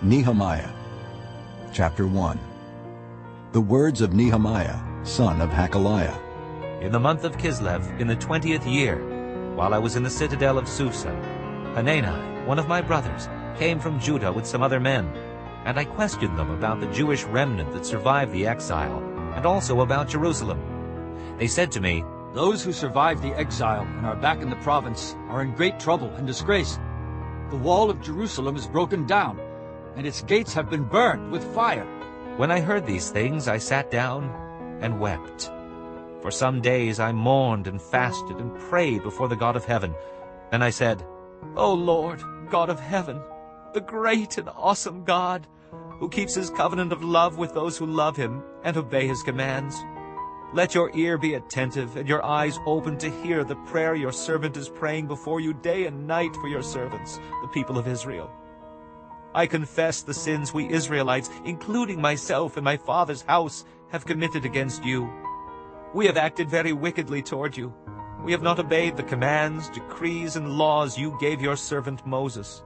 Nehemiah Chapter 1 The words of Nehemiah, son of Hachaliah. In the month of Kislev, in the twentieth year, while I was in the citadel of Susa, Hanani, one of my brothers, came from Judah with some other men, and I questioned them about the Jewish remnant that survived the exile, and also about Jerusalem. They said to me, Those who survived the exile and are back in the province are in great trouble and disgrace. The wall of Jerusalem is broken down, and its gates have been burned with fire. When I heard these things, I sat down and wept. For some days I mourned and fasted and prayed before the God of heaven. And I said, O Lord, God of heaven, the great and awesome God, who keeps his covenant of love with those who love him and obey his commands. Let your ear be attentive and your eyes open to hear the prayer your servant is praying before you day and night for your servants, the people of Israel. I confess the sins we Israelites, including myself and my father's house, have committed against you. We have acted very wickedly toward you. We have not obeyed the commands, decrees, and laws you gave your servant Moses.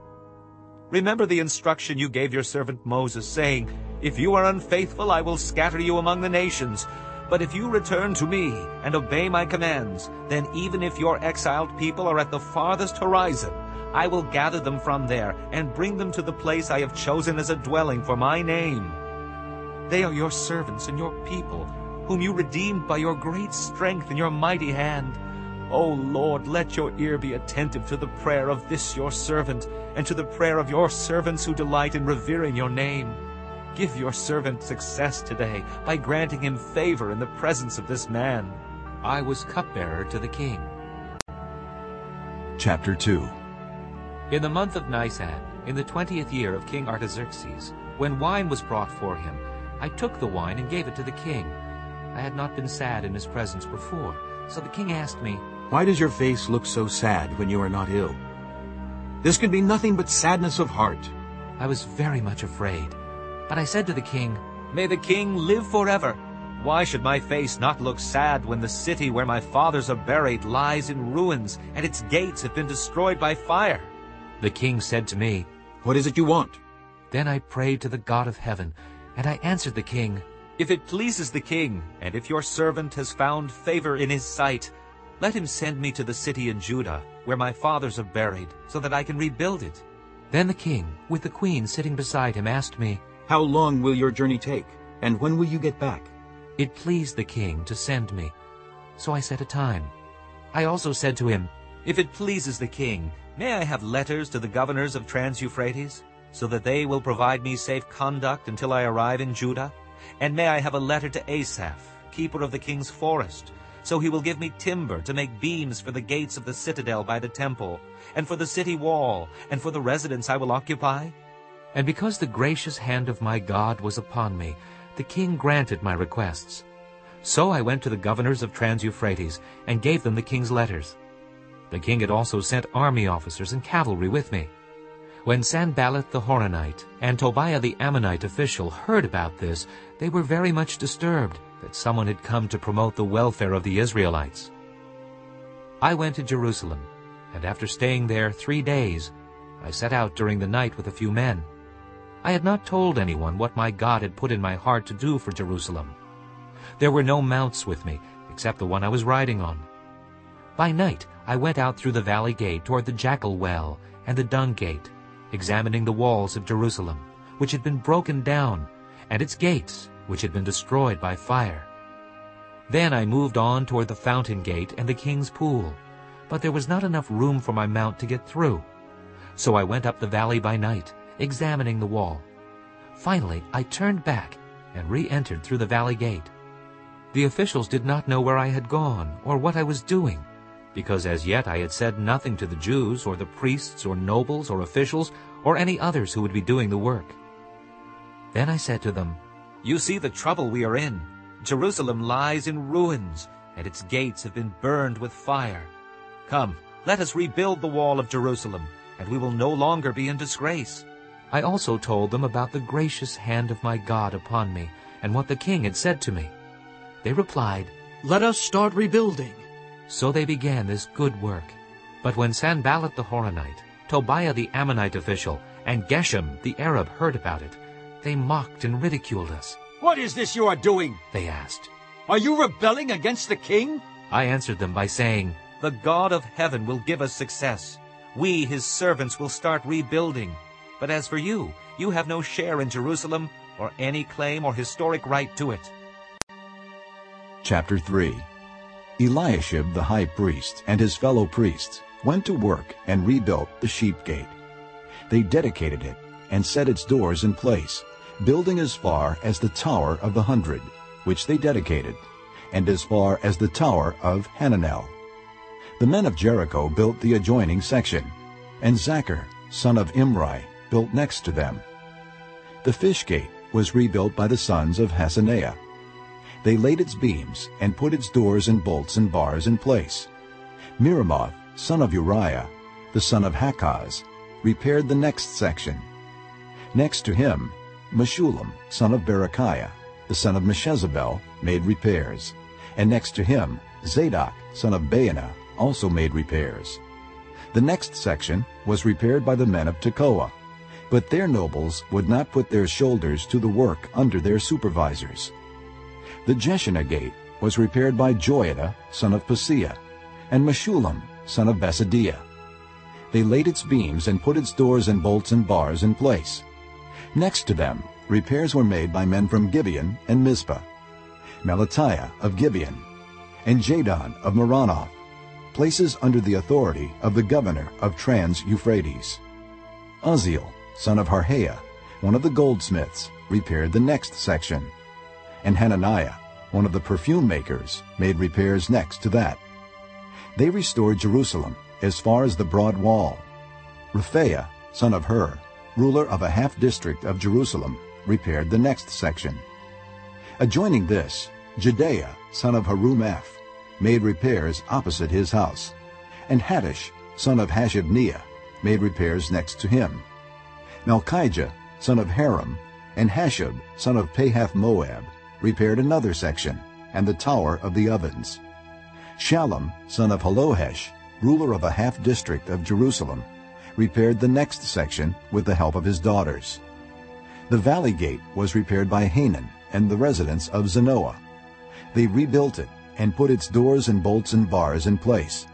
Remember the instruction you gave your servant Moses, saying, If you are unfaithful, I will scatter you among the nations. But if you return to me and obey my commands, then even if your exiled people are at the farthest horizon, I will gather them from there and bring them to the place I have chosen as a dwelling for my name. They are your servants and your people, whom you redeemed by your great strength and your mighty hand. O Lord, let your ear be attentive to the prayer of this your servant, and to the prayer of your servants who delight in revering your name. Give your servant success today by granting him favor in the presence of this man. I was cupbearer to the king. Chapter 2 In the month of Nisan, in the twentieth year of King Artaxerxes, when wine was brought for him, I took the wine and gave it to the king. I had not been sad in his presence before, so the king asked me, Why does your face look so sad when you are not ill? This can be nothing but sadness of heart. I was very much afraid. But I said to the king, May the king live forever. Why should my face not look sad when the city where my fathers are buried lies in ruins and its gates have been destroyed by fire? The king said to me, What is it you want? Then I prayed to the God of heaven, and I answered the king, If it pleases the king, and if your servant has found favor in his sight, let him send me to the city in Judah, where my fathers are buried, so that I can rebuild it. Then the king, with the queen sitting beside him, asked me, How long will your journey take, and when will you get back? It pleased the king to send me. So I set a time. I also said to him, If it pleases the king, may I have letters to the governors of Trans-Euphrates, so that they will provide me safe conduct until I arrive in Judah? And may I have a letter to Asaph, keeper of the king's forest, so he will give me timber to make beams for the gates of the citadel by the temple, and for the city wall, and for the residence I will occupy? And because the gracious hand of my God was upon me, the king granted my requests. So I went to the governors of Trans-Euphrates and gave them the king's letters. The king had also sent army officers and cavalry with me. When Sanballat the Horonite and Tobiah the Ammonite official heard about this, they were very much disturbed that someone had come to promote the welfare of the Israelites. I went to Jerusalem, and after staying there three days, I set out during the night with a few men. I had not told anyone what my God had put in my heart to do for Jerusalem. There were no mounts with me, except the one I was riding on. By night I went out through the valley gate toward the jackal well and the dung gate, examining the walls of Jerusalem, which had been broken down, and its gates, which had been destroyed by fire. Then I moved on toward the fountain gate and the king's pool, but there was not enough room for my mount to get through. So I went up the valley by night, examining the wall. Finally, I turned back and re-entered through the valley gate. The officials did not know where I had gone or what I was doing, because as yet I had said nothing to the Jews or the priests or nobles or officials or any others who would be doing the work. Then I said to them, You see the trouble we are in. Jerusalem lies in ruins, and its gates have been burned with fire. Come, let us rebuild the wall of Jerusalem, and we will no longer be in disgrace. I also told them about the gracious hand of my God upon me, and what the king had said to me. They replied, Let us start rebuilding. So they began this good work. But when Sanballat the Horonite, Tobiah the Ammonite official, and Geshem the Arab heard about it, they mocked and ridiculed us. What is this you are doing? They asked. Are you rebelling against the king? I answered them by saying, The God of heaven will give us success. We, his servants, will start rebuilding. But as for you, you have no share in Jerusalem or any claim or historic right to it. Chapter 3 Eliashib the high priest and his fellow priests went to work and rebuilt the sheep gate. They dedicated it and set its doors in place, building as far as the Tower of the Hundred, which they dedicated, and as far as the Tower of Hananel. The men of Jericho built the adjoining section, and Zakkur, son of Imri, built next to them. The fish gate was rebuilt by the sons of Hassenaah. They laid its beams and put its doors and bolts and bars in place. Meremoth, son of Uriah, the son of Hakaz, repaired the next section. Next to him, Meshullam, son of Berechiah, the son of Meshezabel, made repairs. And next to him, Zadok, son of Baana, also made repairs. The next section was repaired by the men of Tekoa, but their nobles would not put their shoulders to the work under their supervisors. The Jeshanah gate was repaired by Joiada, son of Paseah, and Meshullam, son of Besodeiah. They laid its beams and put its doors and bolts and bars in place. Next to them, repairs were made by men from Gibeon and Mizpah, Melatiah of Gibeon, and Jadon of Meronoth, places under the authority of the governor of Trans-Euphrates. Uzziel, son of Harhaiah, one of the goldsmiths, repaired the next section, and Hananiah, one of the perfume makers, made repairs next to that. They restored Jerusalem as far as the broad wall. Rephaiah, son of Hur, ruler of a half-district of Jerusalem, repaired the next section. Adjoining this, Jedaiah, son of Harumaph, made repairs opposite his house, and Hattush, son of Hashabniah, made repairs next to him. Malchijah, son of Haram, and Hashub, son of Pahath-Moab, repaired another section, and the tower of the ovens. Shallum, son of Hallohesh, ruler of a half-district of Jerusalem, repaired the next section with the help of his daughters. The valley gate was repaired by Hanan and the residents of Zanoah. They rebuilt it and put its doors and bolts and bars in place.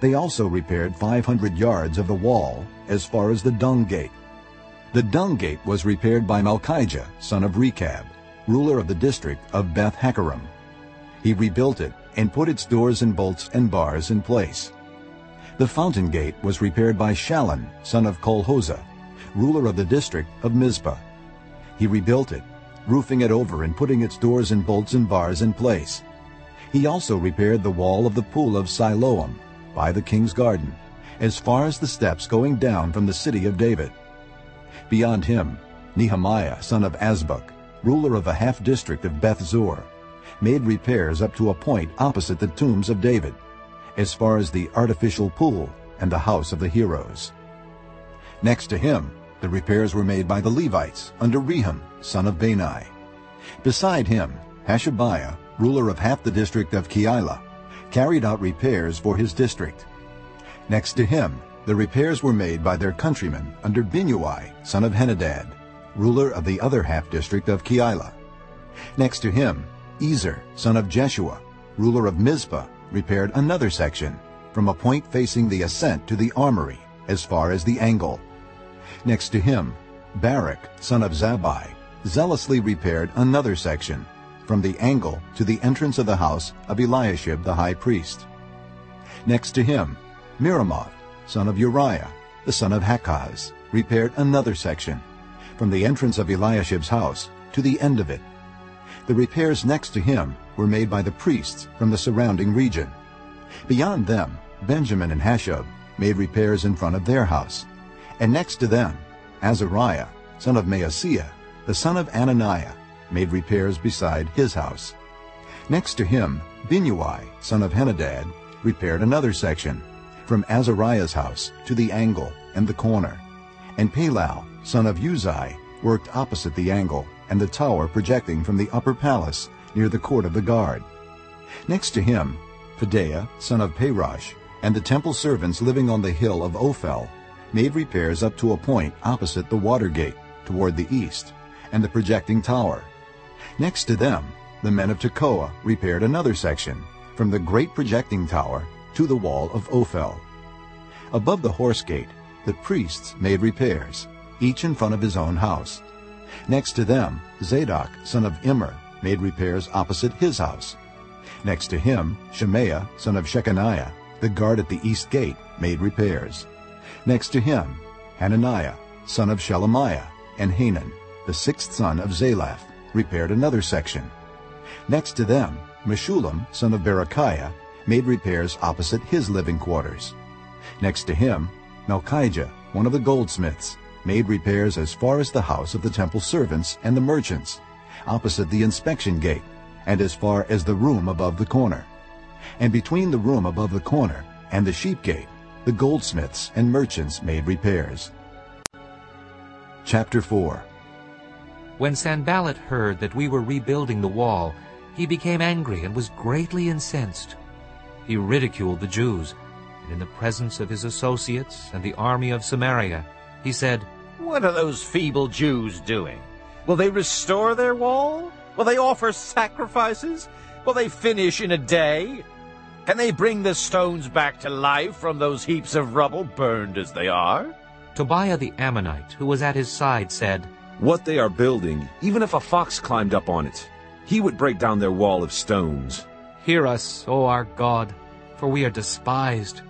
They also repaired 500 yards of the wall as far as the dung gate. The dung gate was repaired by Malchijah, son of Rechab, ruler of the district of Beth Hakkerem. He rebuilt it and put its doors and bolts and bars in place. The fountain gate was repaired by Shallun, son of Colhozeh, ruler of the district of Mizpah. He rebuilt it, roofing it over and putting its doors and bolts and bars in place. He also repaired the wall of the pool of Siloam by the king's garden, as far as the steps going down from the city of David. Beyond him, Nehemiah, son of Azbuk, ruler of a half-district of Beth-zur, made repairs up to a point opposite the tombs of David, as far as the artificial pool and the house of the heroes. Next to him, the repairs were made by the Levites under Rehum, son of Bani. Beside him, Hashabiah, ruler of half the district of Keilah, carried out repairs for his district. Next to him, the repairs were made by their countrymen under Binnui, son of Henadad, ruler of the other half-district of Keilah. Next to him, Ezer, son of Jeshua, ruler of Mizpah, repaired another section, from a point facing the ascent to the armory, as far as the angle. Next to him, Barak, son of Zabbai, zealously repaired another section, from the angle to the entrance of the house of Eliashib the high priest. Next to him, Meremoth, son of Uriah, the son of Hakaz, repaired another section, from the entrance of Eliashib's house to the end of it. The repairs next to him were made by the priests from the surrounding region. Beyond them, Benjamin and Hashub made repairs in front of their house. And next to them, Azariah, son of Maaseiah, the son of Ananiah, made repairs beside his house. Next to him, Binnui, son of Henadad, repaired another section, from Azariah's house to the angle and the corner. And Palal, son of Uzai, worked opposite the angle and the tower projecting from the upper palace near the court of the guard. Next to him, Pedaiah, son of Parosh, and the temple servants living on the hill of Ophel, made repairs up to a point opposite the water gate, toward the east, and the projecting tower. Next to them, the men of Tekoa repaired another section, from the great projecting tower to the wall of Ophel. Above the horse gate, the priests made repairs, each in front of his own house. Next to them, Zadok, son of Immer, made repairs opposite his house. Next to him, Shemaiah, son of Shechaniah, the guard at the east gate, made repairs. Next to him, Hananiah, son of Shelemiah, and Hanan, the sixth son of Zalaph, repaired another section. Next to them, Meshullam, son of Berechiah, made repairs opposite his living quarters. Next to him, Malchijah, one of the goldsmiths, made repairs as far as the house of the temple servants and the merchants, opposite the inspection gate, and as far as the room above the corner. And between the room above the corner and the sheep gate, the goldsmiths and merchants made repairs. Chapter 4 When Sanballat heard that we were rebuilding the wall, he became angry and was greatly incensed. He ridiculed the Jews, in the presence of his associates and the army of Samaria, he said, What are those feeble Jews doing? Will they restore their wall? Will they offer sacrifices? Will they finish in a day? Can they bring the stones back to life from those heaps of rubble, burned as they are? Tobiah the Ammonite, who was at his side, said, What they are building, even if a fox climbed up on it, he would break down their wall of stones. Hear us, O our God, for we are despised.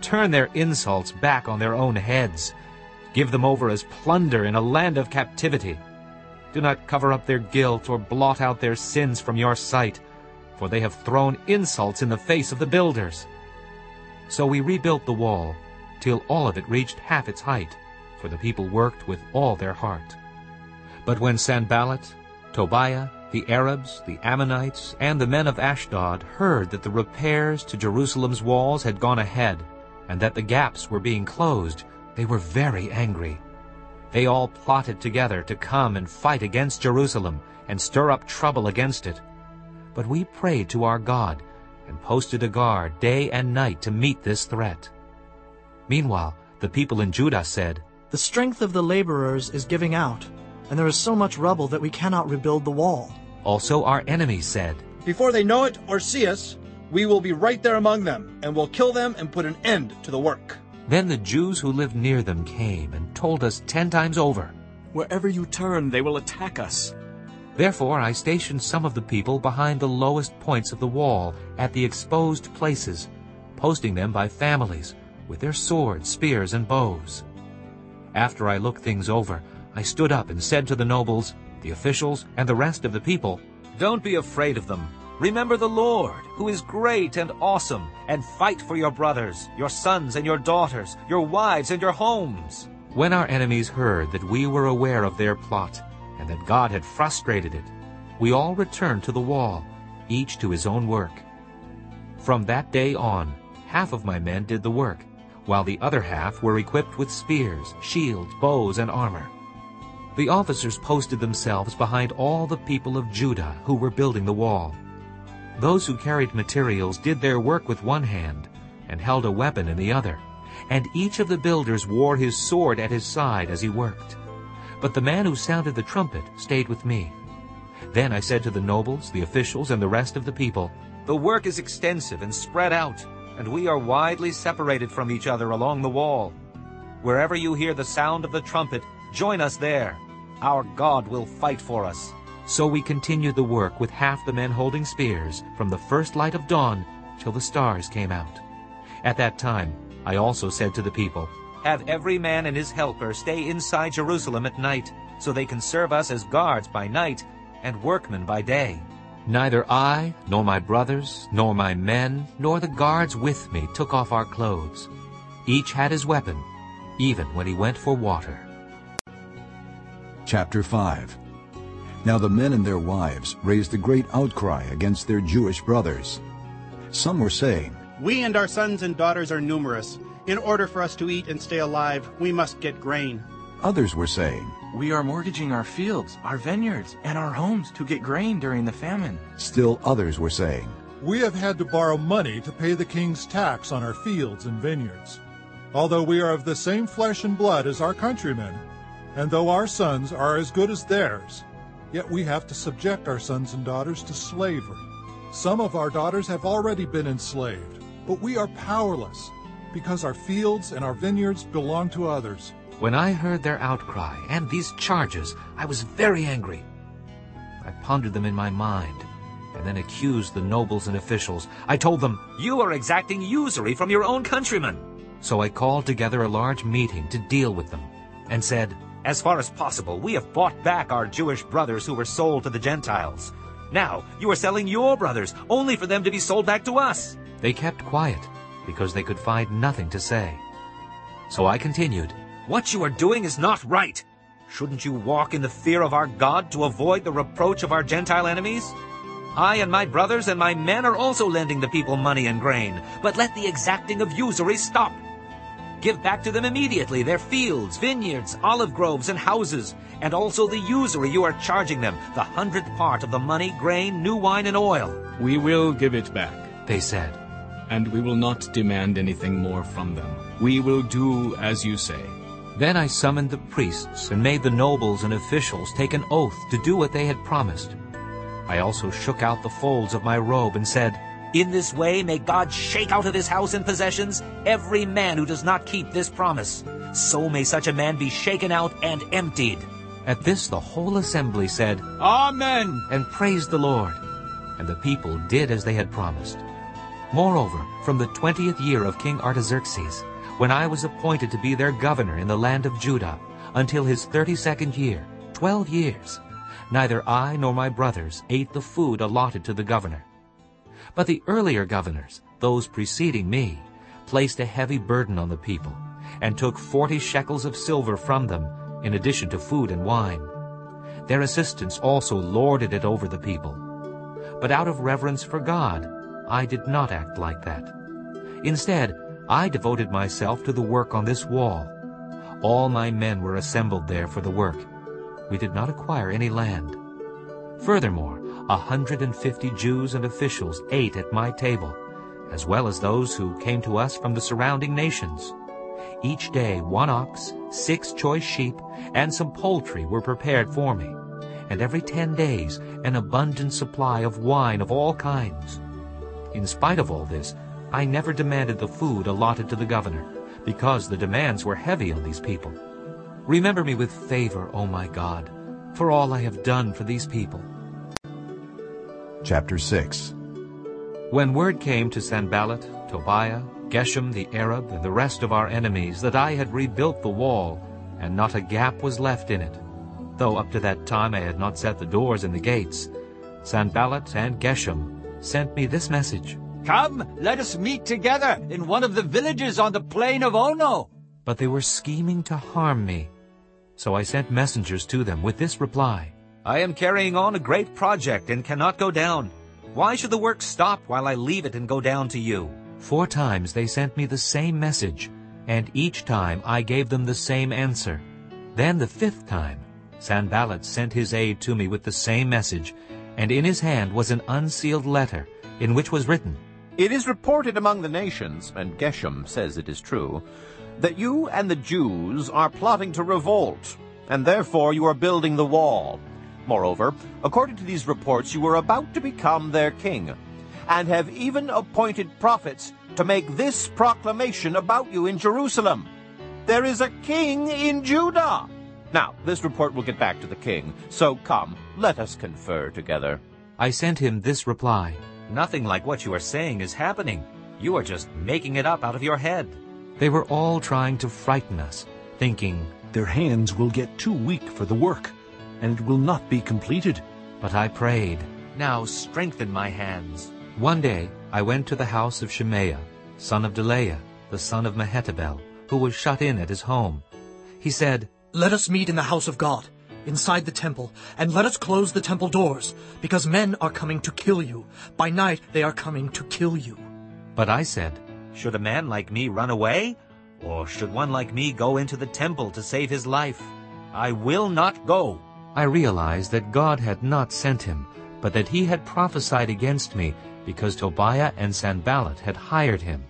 Turn their insults back on their own heads. Give them over as plunder in a land of captivity. Do not cover up their guilt or blot out their sins from your sight, for they have thrown insults in the face of the builders. So we rebuilt the wall, till all of it reached half its height, for the people worked with all their heart. But when Sanballat, Tobiah, the Arabs, the Ammonites, and the men of Ashdod heard that the repairs to Jerusalem's walls had gone ahead, and that the gaps were being closed, they were very angry. They all plotted together to come and fight against Jerusalem and stir up trouble against it. But we prayed to our God and posted a guard day and night to meet this threat. Meanwhile, the people in Judah said, The strength of the laborers is giving out, and there is so much rubble that we cannot rebuild the wall. Also our enemies said, Before they know it or see us, we will be right there among them, and will kill them and put an end to the work. Then the Jews who lived near them came and told us ten times over, Wherever you turn, they will attack us. Therefore I stationed some of the people behind the lowest points of the wall at the exposed places, posting them by families, with their swords, spears, and bows. After I looked things over, I stood up and said to the nobles, the officials, and the rest of the people, Don't be afraid of them. Remember the Lord, who is great and awesome, and fight for your brothers, your sons and your daughters, your wives and your homes. When our enemies heard that we were aware of their plot, and that God had frustrated it, we all returned to the wall, each to his own work. From that day on, half of my men did the work, while the other half were equipped with spears, shields, bows, and armor. The officers posted themselves behind all the people of Judah who were building the wall. Those who carried materials did their work with one hand and held a weapon in the other, and each of the builders wore his sword at his side as he worked. But the man who sounded the trumpet stayed with me. Then I said to the nobles, the officials, and the rest of the people, The work is extensive and spread out, and we are widely separated from each other along the wall. Wherever you hear the sound of the trumpet, join us there. Our God will fight for us. So we continued the work with half the men holding spears from the first light of dawn till the stars came out. At that time I also said to the people, Have every man and his helper stay inside Jerusalem at night, so they can serve us as guards by night and workmen by day. Neither I, nor my brothers, nor my men, nor the guards with me took off our clothes. Each had his weapon, even when he went for water. Chapter 5 Now the men and their wives raised a great outcry against their Jewish brothers. Some were saying, We and our sons and daughters are numerous. In order for us to eat and stay alive, we must get grain. Others were saying, We are mortgaging our fields, our vineyards, and our homes to get grain during the famine. Still others were saying, We have had to borrow money to pay the king's tax on our fields and vineyards. Although we are of the same flesh and blood as our countrymen, and though our sons are as good as theirs, yet we have to subject our sons and daughters to slavery. Some of our daughters have already been enslaved, but we are powerless because our fields and our vineyards belong to others. When I heard their outcry and these charges, I was very angry. I pondered them in my mind and then accused the nobles and officials. I told them, You are exacting usury from your own countrymen. So I called together a large meeting to deal with them and said, As far as possible, we have bought back our Jewish brothers who were sold to the Gentiles. Now you are selling your brothers only for them to be sold back to us. They kept quiet because they could find nothing to say. So I continued, What you are doing is not right. Shouldn't you walk in the fear of our God to avoid the reproach of our Gentile enemies? I and my brothers and my men are also lending the people money and grain, but let the exacting of usury stop. Give back to them immediately their fields, vineyards, olive groves, and houses, and also the usury you are charging them, the hundredth part of the money, grain, new wine, and oil. We will give it back, they said. And we will not demand anything more from them. We will do as you say. Then I summoned the priests and made the nobles and officials take an oath to do what they had promised. I also shook out the folds of my robe and said, In this way may God shake out of his house and possessions every man who does not keep this promise. So may such a man be shaken out and emptied. At this the whole assembly said, Amen, and praised the Lord. And the people did as they had promised. Moreover, from the twentieth year of King Artaxerxes, when I was appointed to be their governor in the land of Judah, until his thirty-second year, twelve years, neither I nor my brothers ate the food allotted to the governor. But the earlier governors, those preceding me, placed a heavy burden on the people, and took forty shekels of silver from them, in addition to food and wine. Their assistants also lorded it over the people. But out of reverence for God, I did not act like that. Instead, I devoted myself to the work on this wall. All my men were assembled there for the work. We did not acquire any land. Furthermore, a hundred and fifty Jews and officials ate at my table, as well as those who came to us from the surrounding nations. Each day one ox, six choice sheep, and some poultry were prepared for me, and every ten days an abundant supply of wine of all kinds. In spite of all this, I never demanded the food allotted to the governor, because the demands were heavy on these people. Remember me with favor, O my God, for all I have done for these people. Chapter 6 When word came to Sanballat, Tobiah, Geshem the Arab, and the rest of our enemies that I had rebuilt the wall, and not a gap was left in it, though up to that time I had not set the doors and the gates, Sanballat and Geshem sent me this message. Come, let us meet together in one of the villages on the plain of Ono. But they were scheming to harm me. So I sent messengers to them with this reply. I am carrying on a great project and cannot go down. Why should the work stop while I leave it and go down to you? Four times they sent me the same message, and each time I gave them the same answer. Then the fifth time, Sanballat sent his aide to me with the same message, and in his hand was an unsealed letter, in which was written, It is reported among the nations, and Geshem says it is true, that you and the Jews are plotting to revolt, and therefore you are building the wall. Moreover, according to these reports, you are about to become their king, and have even appointed prophets to make this proclamation about you in Jerusalem. There is a king in Judah. Now, this report will get back to the king, so come, let us confer together. I sent him this reply. Nothing like what you are saying is happening. You are just making it up out of your head. They were all trying to frighten us, thinking, Their hands will get too weak for the work, and it will not be completed. But I prayed, Now strengthen my hands. One day I went to the house of Shemaiah, son of Delaiah, the son of Mehetabel, who was shut in at his home. He said, Let us meet in the house of God, inside the temple, and let us close the temple doors, because men are coming to kill you. By night they are coming to kill you. But I said, Should a man like me run away? Or should one like me go into the temple to save his life? I will not go. I realized that God had not sent him, but that he had prophesied against me because Tobiah and Sanballat had hired him.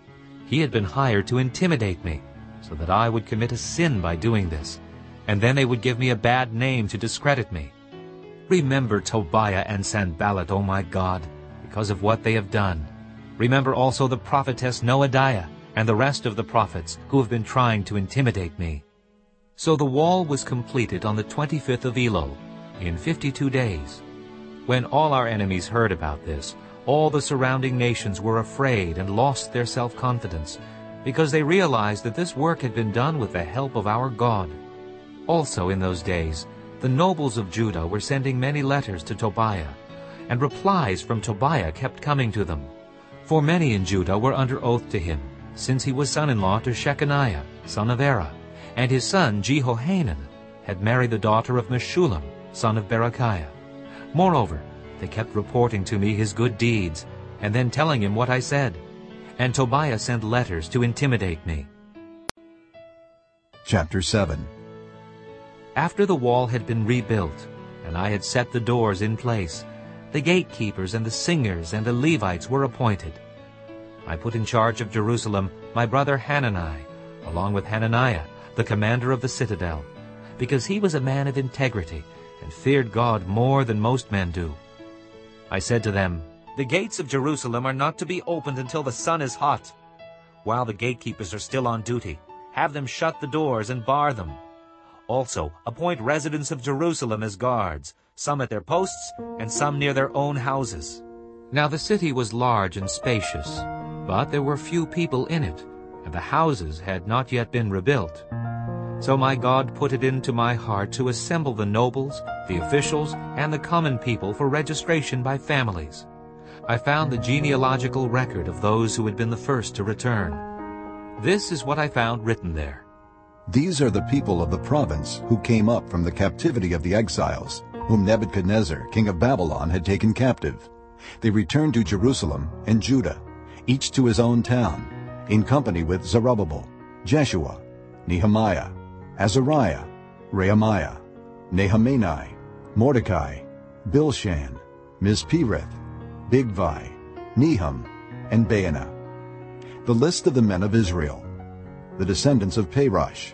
He had been hired to intimidate me, so that I would commit a sin by doing this, and then they would give me a bad name to discredit me. Remember Tobiah and Sanballat, O my God, because of what they have done. Remember also the prophetess Noadiah and the rest of the prophets who have been trying to intimidate me. So the wall was completed on the 25th of Elul, in 52 days. When all our enemies heard about this, all the surrounding nations were afraid and lost their self-confidence, because they realized that this work had been done with the help of our God. Also in those days, the nobles of Judah were sending many letters to Tobiah, and replies from Tobiah kept coming to them. For many in Judah were under oath to him, since he was son-in-law to Shechaniah, son of Arah, and his son Jehohanan had married the daughter of Meshullam, son of Berechiah. Moreover, they kept reporting to me his good deeds, and then telling him what I said. And Tobiah sent letters to intimidate me. Chapter 7 After the wall had been rebuilt, and I had set the doors in place, the gatekeepers and the singers and the Levites were appointed. I put in charge of Jerusalem my brother Hanani, along with Hananiah, the commander of the citadel, because he was a man of integrity and feared God more than most men do. I said to them, The gates of Jerusalem are not to be opened until the sun is hot. While the gatekeepers are still on duty, have them shut the doors and bar them. Also, appoint residents of Jerusalem as guards, some at their posts and some near their own houses. Now the city was large and spacious, but there were few people in it, and the houses had not yet been rebuilt. So my God put it into my heart to assemble the nobles, the officials, and the common people for registration by families. I found the genealogical record of those who had been the first to return. This is what I found written there. These are the people of the province who came up from the captivity of the exiles, whom Nebuchadnezzar, king of Babylon, had taken captive. They returned to Jerusalem and Judah, each to his own town, in company with Zerubbabel, Jeshua, Nehemiah, Azariah, Rehemiah, Nahamani, Mordecai, Bilshan, Mispereth, Bigvai, Nehum, and Baanah. The list of the men of Israel, the descendants of Parosh,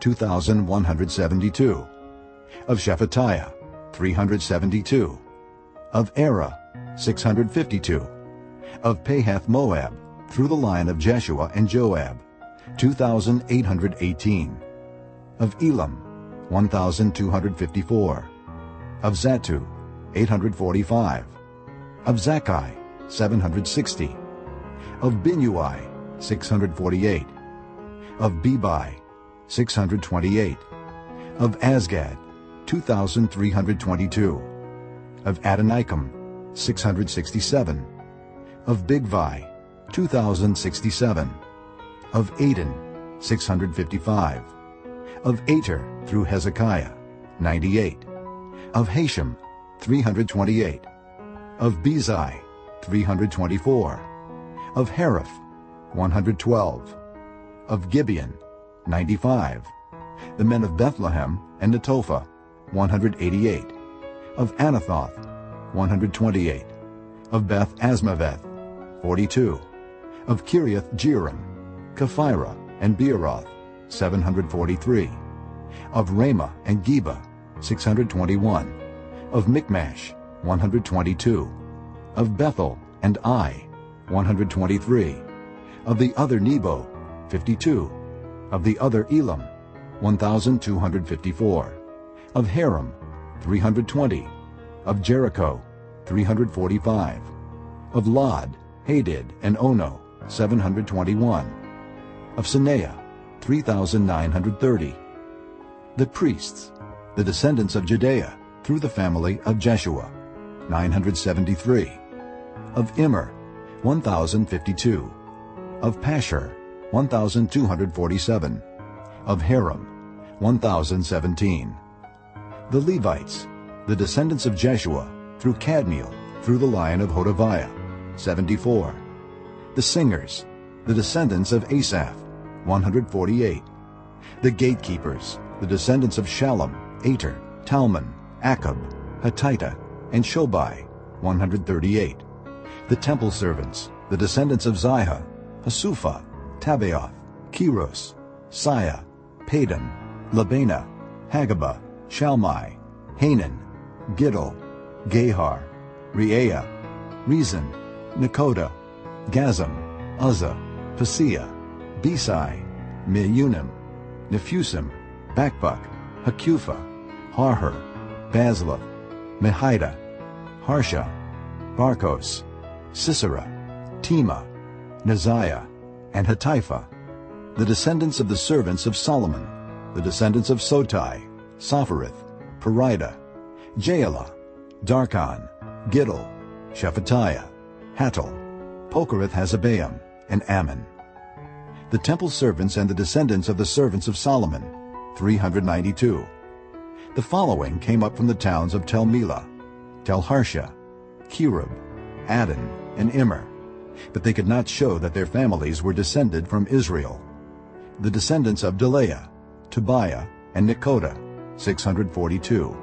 2,172. Of Shephatiah, 372. Of Arah, 652. Of Pahath Moab, through the line of Jeshua and Joab, 2,818. Of Elam, 1,254. Of Zattu, 845. Of Zakkai, 760. Of Binnui, 648. Of Bebai, 628. Of Azgad, 2,322. Of Adonikam, 667. Of Bigvai, 2,067. Of Adin, 655. Of Ater through Hezekiah, 98. Of Hashum, 328. Of Bezai, 324. Of Hariph, 112. Of Gibeon, 95. The men of Bethlehem and Netophah, 188. Of Anathoth, 128. Of Beth Azmaveth, 42. Of Kiriath Jearim, Kephirah, and Beeroth, 743. Of Ramah and Geba, 621. Of Michmash, 122. Of Bethel and Ai, 123. Of the other Nebo, 52. Of the other Elam, 1,254. Of Haram, 320. Of Jericho, 345. Of Lod, Hadid, and Ono, 721. Of Senaah, 3,930. The priests, the descendants of Jedaiah, through the family of Jeshua, 973. Of Immer, 1,052. Of Pashhur, 1,247. Of Haram, 1,017. The Levites, the descendants of Jeshua, through Kadmiel, through the line of Hodaviah, 74. The singers, the descendants of Asaph, 148. The gatekeepers, the descendants of Shallum, Ater, Talmon, Akkub, Hatita, and Shobai, 138. The temple servants, the descendants of Ziha, Hasupha, Tabbaoth, Keros, Siah, Padon, Labana, Hagaba, Shalmai, Hanan, Giddel, Gahar, Reaiah, Rezin, Nekoda, Gazzam, Uzzah, Paseah, Besai, Meunim, Nephussim, Bakbuk, Hakupha, Harhur, Bazluth, Mehida, Harsha, Barkos, Sisera, Tema, Neziah, and Hatipha, the descendants of the servants of Solomon, the descendants of Sotai, Sophereth, Perida, Jaala, Darkon, Giddel, Shephatiah, Hattil, Pokereth Hazzebaim, and Ammon. The temple servants and the descendants of the servants of Solomon, 392. The following came up from the towns of Tel Melah, Tel Harsha, Kerub, Addon, and Immer, but they could not show that their families were descended from Israel. The descendants of Delaiah, Tobiah, and Nekoda, 642.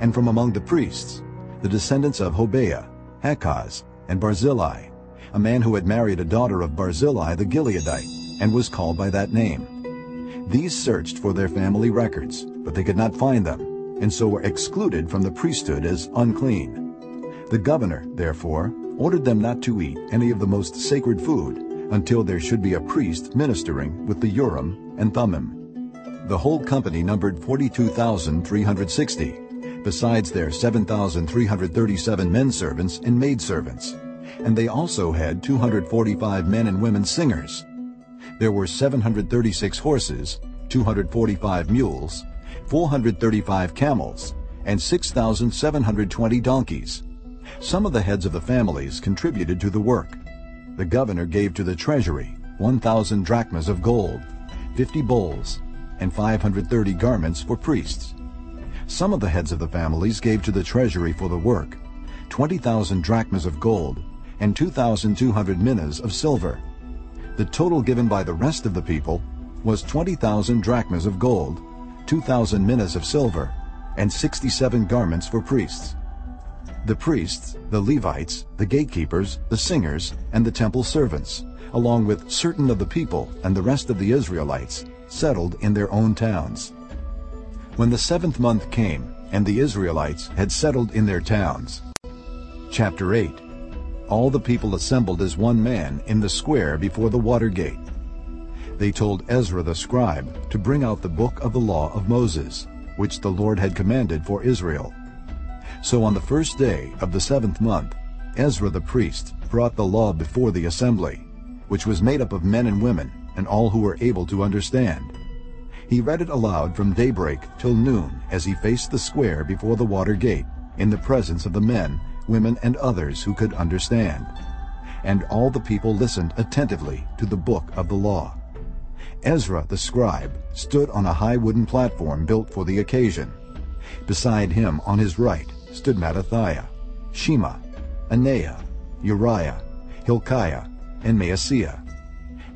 And from among the priests, the descendants of Hobaiah, Hakkoz, and Barzillai, a man who had married a daughter of Barzillai the Gileadite, and was called by that name. These searched for their family records, but they could not find them, and so were excluded from the priesthood as unclean. The governor, therefore, ordered them not to eat any of the most sacred food until there should be a priest ministering with the Urim and Thummim. The whole company numbered 42,360, besides their 7,337 men servants and maid servants, and they also had 245 men and women singers. There were 736 horses, 245 mules, 435 camels, and 6,720 donkeys. Some of the heads of the families contributed to the work. The governor gave to the treasury 1,000 drachmas of gold, 50 bowls, and 530 garments for priests. Some of the heads of the families gave to the treasury for the work 20,000 drachmas of gold and 2,200 minas of silver. The total given by the rest of the people was 20,000 drachmas of gold, 2,000 minas of silver, and 67 garments for priests. The priests, the Levites, the gatekeepers, the singers, and the temple servants, along with certain of the people and the rest of the Israelites, settled in their own towns. When the seventh month came, and the Israelites had settled in their towns. Chapter 8 All the people assembled as one man in the square before the water gate. They told Ezra the scribe to bring out the book of the law of Moses, which the Lord had commanded for Israel. So on the first day of the seventh month, Ezra the priest brought the law before the assembly, which was made up of men and women, and all who were able to understand. He read it aloud from daybreak till noon as he faced the square before the water gate, in the presence of the men, women, and others who could understand. And all the people listened attentively to the book of the law. Ezra the scribe stood on a high wooden platform built for the occasion. Beside him on his right stood Mattithiah, Shema, Anaiah, Uriah, Hilkiah, and Maaseiah.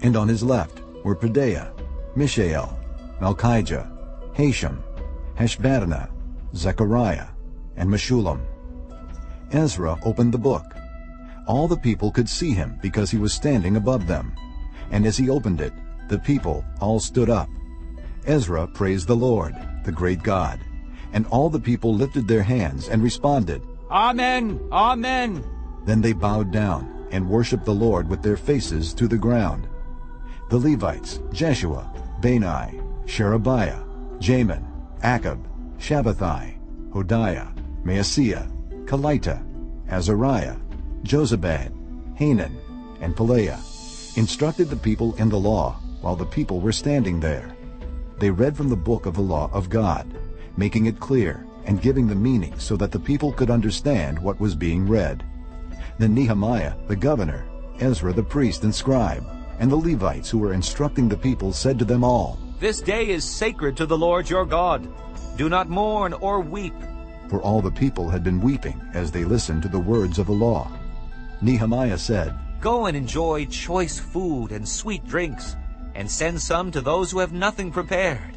And on his left were Pedaiah, Mishael, Malchijah, Hashum, Hashbaddanah, Zechariah, and Meshullam. Ezra opened the book. All the people could see him because he was standing above them. And as he opened it, the people all stood up. Ezra praised the Lord, the great God. And all the people lifted their hands and responded, Amen! Amen! Then they bowed down and worshipped the Lord with their faces to the ground. The Levites, Jeshua, Bani, Sherebiah, Jamin, Akkub, Shabbethai, Hodiah, Maaseiah, Kelita, Azariah, Jozabad, Hanan, and Pelaiah, instructed the people in the law while the people were standing there. They read from the book of the law of God, making it clear and giving the meaning so that the people could understand what was being read. Then Nehemiah, the governor, Ezra the priest and scribe, and the Levites who were instructing the people said to them all, This day is sacred to the Lord your God. Do not mourn or weep. For all the people had been weeping as they listened to the words of the law. Nehemiah said, Go and enjoy choice food and sweet drinks, and send some to those who have nothing prepared.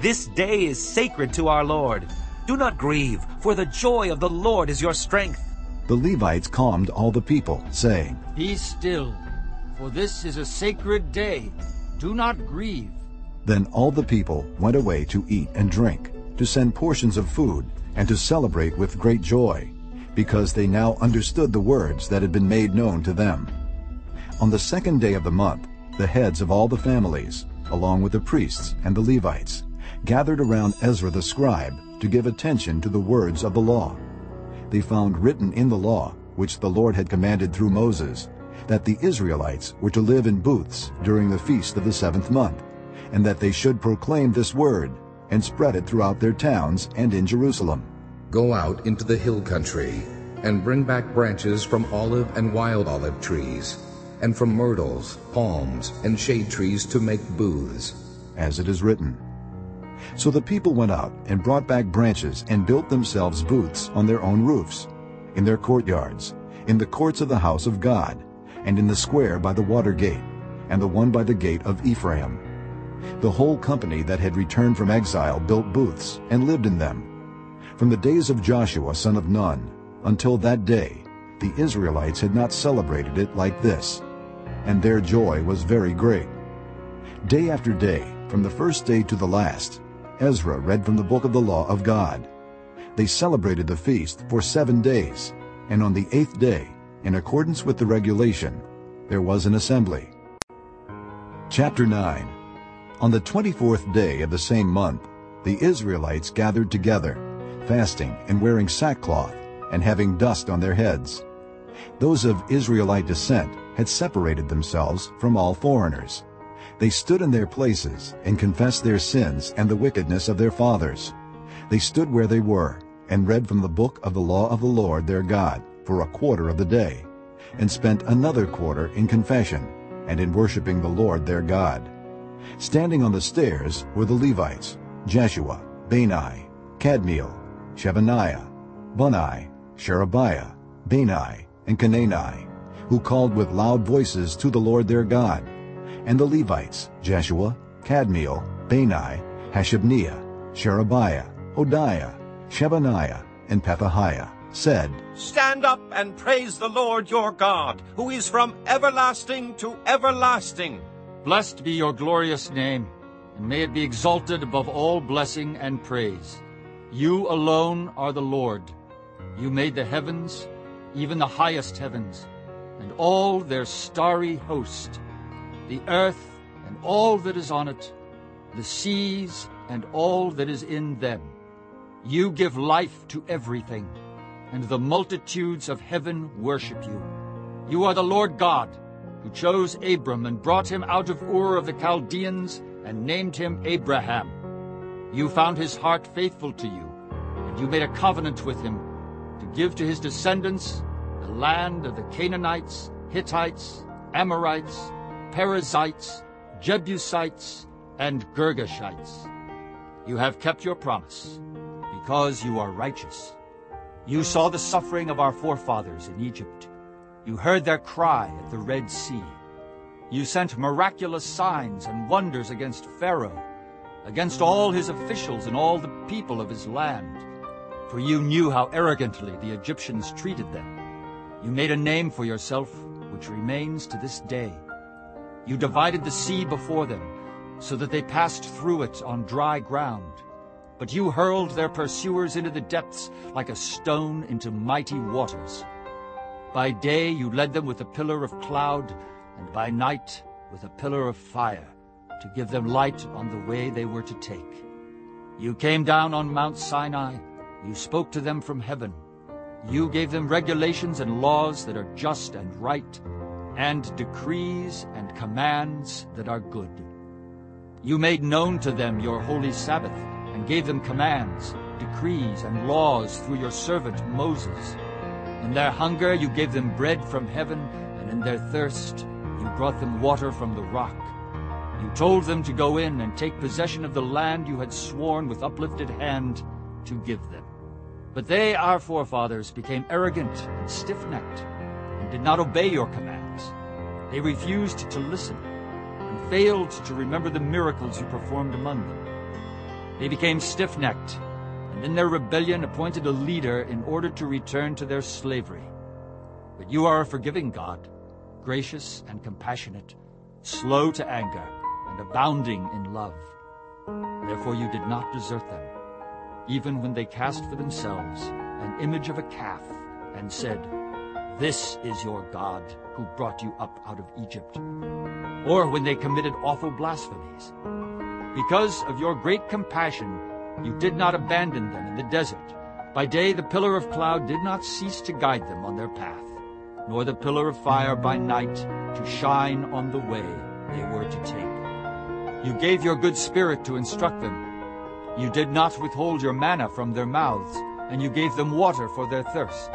This day is sacred to our Lord. Do not grieve, for the joy of the Lord is your strength. The Levites calmed all the people, saying, Be still, for this is a sacred day. Do not grieve. Then all the people went away to eat and drink, to send portions of food, and to celebrate with great joy, because they now understood the words that had been made known to them. On the second day of the month, the heads of all the families, along with the priests and the Levites, gathered around Ezra the scribe to give attention to the words of the law. They found written in the law, which the Lord had commanded through Moses, that the Israelites were to live in booths during the feast of the seventh month, and that they should proclaim this word and spread it throughout their towns and in Jerusalem. Go out into the hill country and bring back branches from olive and wild olive trees, and from myrtles, palms, and shade trees to make booths. As it is written, So the people went out and brought back branches and built themselves booths on their own roofs, in their courtyards, in the courts of the house of God, and in the square by the water gate, and the one by the gate of Ephraim. The whole company that had returned from exile built booths and lived in them. From the days of Joshua son of Nun until that day, the Israelites had not celebrated it like this, and their joy was very great. Day after day, from the first day to the last, Ezra read from the book of the law of God. They celebrated the feast for seven days, and on the eighth day, in accordance with the regulation, there was an assembly. Chapter 9 On the twenty-fourth day of the same month, the Israelites gathered together, fasting and wearing sackcloth, and having dust on their heads. Those of Israelite descent had separated themselves from all foreigners. They stood in their places and confessed their sins and the wickedness of their fathers. They stood where they were and read from the book of the law of the Lord their God for a quarter of the day, and spent another quarter in confession and in worshiping the Lord their God. Standing on the stairs were the Levites, Jeshua, Bani, Kadmiel, Shebaniah, Bunai, Sherebiah, Bani, and Canani, who called with loud voices to the Lord their God. And the Levites, Jeshua, Kadmiel, Bani, Hashabniah, Sherebiah, Hodiah, Shebaniah, and Pethahiah, said, Stand up and praise the Lord your God, who is from everlasting to everlasting. Blessed be your glorious name, and may it be exalted above all blessing and praise. You alone are the Lord. You made the heavens, even the highest heavens, and all their starry host, the earth and all that is on it, the seas and all that is in them. You give life to everything, and the multitudes of heaven worship you. You are the Lord God, who chose Abram and brought him out of Ur of the Chaldeans and named him Abraham. You found his heart faithful to you, and you made a covenant with him to give to his descendants the land of the Canaanites, Hittites, Amorites, Perizzites, Jebusites, and Girgashites. You have kept your promise, because you are righteous. You saw the suffering of our forefathers in Egypt. You heard their cry at the Red Sea. You sent miraculous signs and wonders against Pharaoh, against all his officials and all the people of his land. For you knew how arrogantly the Egyptians treated them. You made a name for yourself, which remains to this day. You divided the sea before them, so that they passed through it on dry ground. But you hurled their pursuers into the depths like a stone into mighty waters. By day you led them with a pillar of cloud, and by night with a pillar of fire, to give them light on the way they were to take. You came down on Mount Sinai, you spoke to them from heaven. You gave them regulations and laws that are just and right, and decrees and commands that are good. You made known to them your holy Sabbath, and gave them commands, decrees, and laws through your servant Moses. In their hunger you gave them bread from heaven, and in their thirst you brought them water from the rock. You told them to go in and take possession of the land you had sworn with uplifted hand to give them. But they, our forefathers, became arrogant and stiff-necked, and did not obey your commands. They refused to listen, and failed to remember the miracles you performed among them. They became stiff-necked, and in their rebellion appointed a leader in order to return to their slavery. But you are a forgiving God, gracious and compassionate, slow to anger, and abounding in love. Therefore you did not desert them, even when they cast for themselves an image of a calf and said, This is your God who brought you up out of Egypt. Or when they committed awful blasphemies. Because of your great compassion, you did not abandon them in the desert. By day the pillar of cloud did not cease to guide them on their path, nor the pillar of fire by night to shine on the way they were to take. You gave your good spirit to instruct them. You did not withhold your manna from their mouths, and you gave them water for their thirst.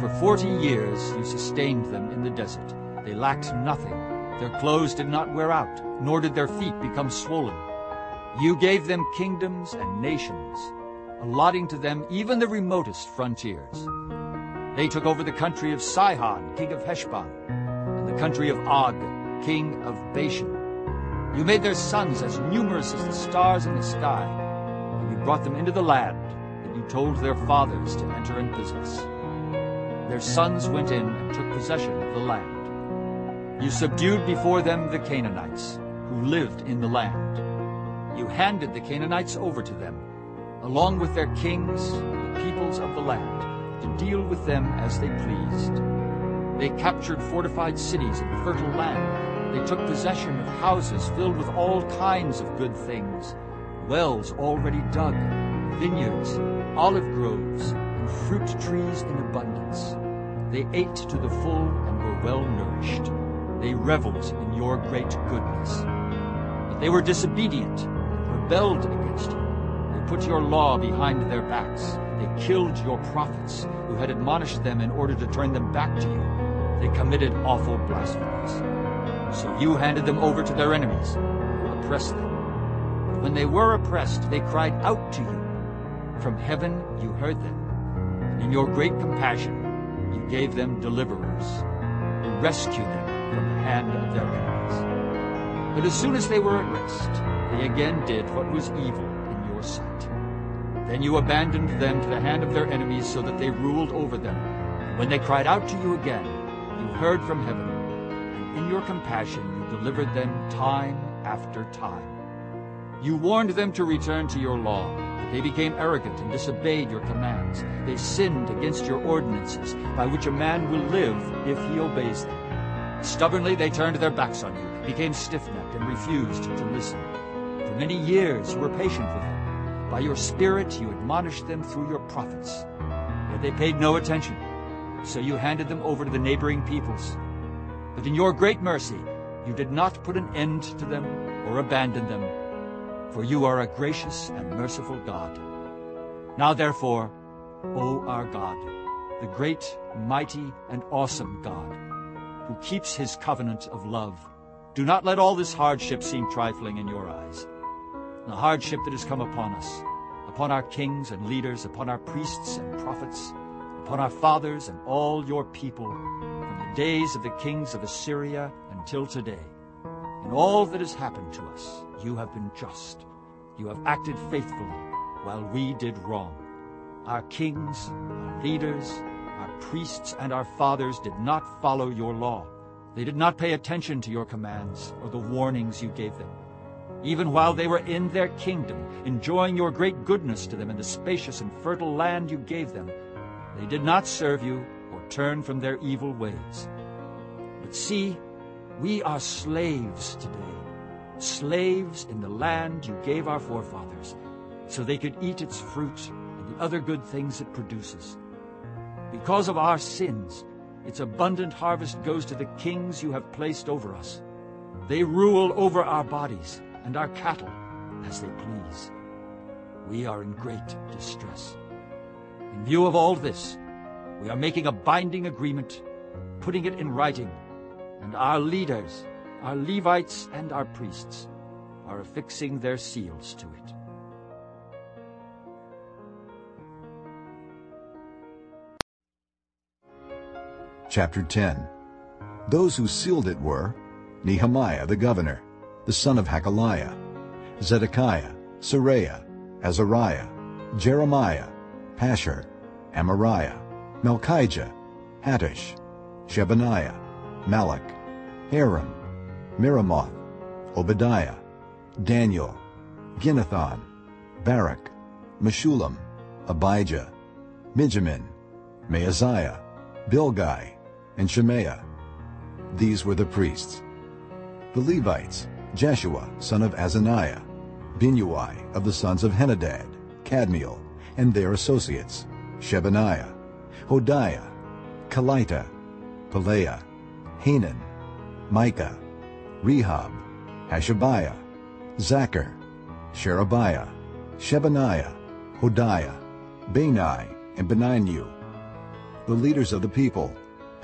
For forty years you sustained them in the desert. They lacked nothing. Their clothes did not wear out, nor did their feet become swollen. You gave them kingdoms and nations, allotting to them even the remotest frontiers. They took over the country of Sihon, king of Heshbon, and the country of Og, king of Bashan. You made their sons as numerous as the stars in the sky, and you brought them into the land that you told their fathers to enter and possess. Their sons went in and took possession of the land. You subdued before them the Canaanites, who lived in the land. You handed the Canaanites over to them, along with their kings, the peoples of the land, to deal with them as they pleased. They captured fortified cities and fertile land. They took possession of houses filled with all kinds of good things, wells already dug, vineyards, olive groves, and fruit trees in abundance. They ate to the full and were well nourished. They reveled in your great goodness. But they were disobedient rebelled against you. They put your law behind their backs. They killed your prophets who had admonished them in order to turn them back to you. They committed awful blasphemies. So you handed them over to their enemies, who oppressed them. But when they were oppressed, they cried out to you. From heaven you heard them, and in your great compassion you gave them deliverers, who rescued them from the hand of their enemies. But as soon as they were at rest, they again did what was evil in your sight. Then you abandoned them to the hand of their enemies so that they ruled over them. When they cried out to you again, you heard from heaven, and in your compassion you delivered them time after time. You warned them to return to your law, they became arrogant and disobeyed your commands. They sinned against your ordinances, by which a man will live if he obeys them. Stubbornly they turned their backs on you, became stiff-necked, and refused to listen. For many years you were patient with them. By your Spirit you admonished them through your prophets. Yet they paid no attention, so you handed them over to the neighboring peoples. But in your great mercy you did not put an end to them or abandon them, for you are a gracious and merciful God. Now therefore, O our God, the great, mighty, and awesome God, who keeps his covenant of love, do not let all this hardship seem trifling in your eyes. The hardship that has come upon us, upon our kings and leaders, upon our priests and prophets, upon our fathers and all your people, from the days of the kings of Assyria until today. In all that has happened to us, you have been just. You have acted faithfully, while we did wrong. Our kings, our leaders, our priests, and our fathers did not follow your law. They did not pay attention to your commands or the warnings you gave them. Even while they were in their kingdom, enjoying your great goodness to them in the spacious and fertile land you gave them, they did not serve you or turn from their evil ways. But see, we are slaves today, slaves in the land you gave our forefathers, so they could eat its fruit and the other good things it produces. Because of our sins, its abundant harvest goes to the kings you have placed over us. They rule over our bodies and our cattle as they please. We are in great distress. In view of all this, we are making a binding agreement, putting it in writing, and our leaders, our Levites and our priests, are affixing their seals to it. Chapter 10 Those who sealed it were Nehemiah the governor, the son of Hakaliah, Zedekiah, Seraiah, Azariah, Jeremiah, Pashhur, Amariah, Malkijah, Hattush, Shebaniah, Malluk, Harim, Meremoth, Obadiah, Daniel, Ginnethon, Baruch, Meshullam, Abijah, Mijamin, Maaziah, Bilgai, and Shemaiah. These were the priests. The Levites, Jeshua, son of Azaniah, Binnui of the sons of Henadad, Kadmiel, and their associates, Shebaniah, Hodiah, Kelita, Pelaiah, Hanan, Micah, Rehob, Hashabiah, Zakkur, Sherebiah, Shebaniah, Hodiah, Bani, and Beninu. The leaders of the people,